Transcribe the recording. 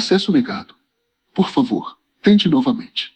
Acesso negado. Por favor, tente novamente.